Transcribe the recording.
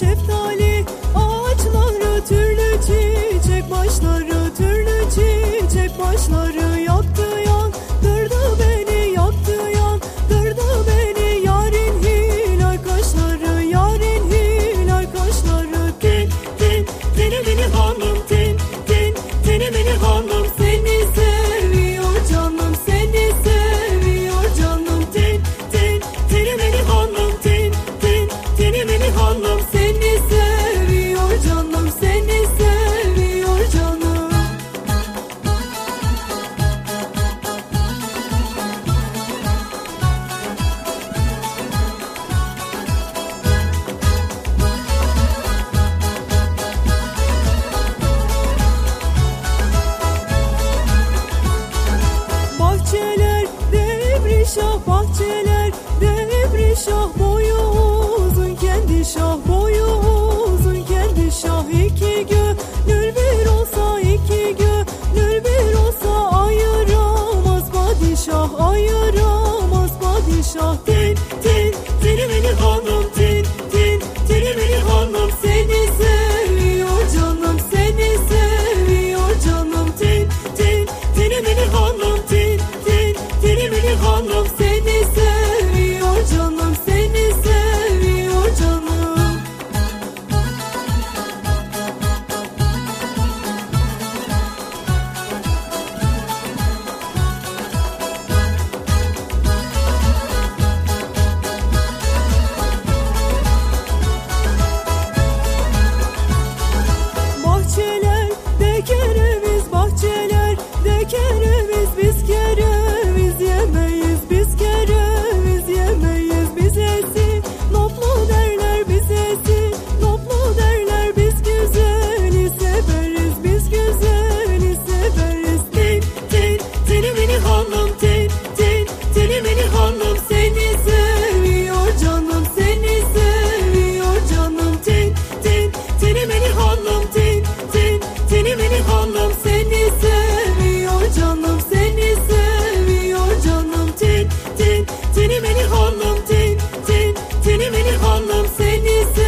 alsof şah bahçeler devri şah boyu long, long Benim eli hanım seni sev